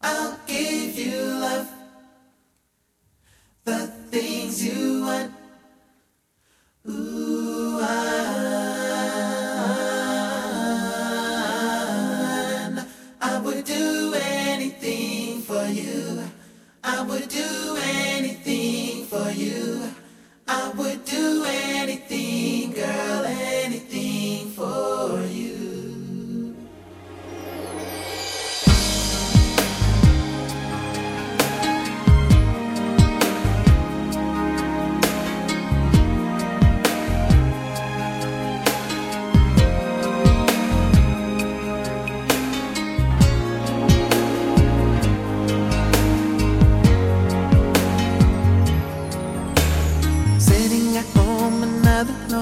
I'll give you love, the things you want. Ooh, I, I would do anything for you. I would do.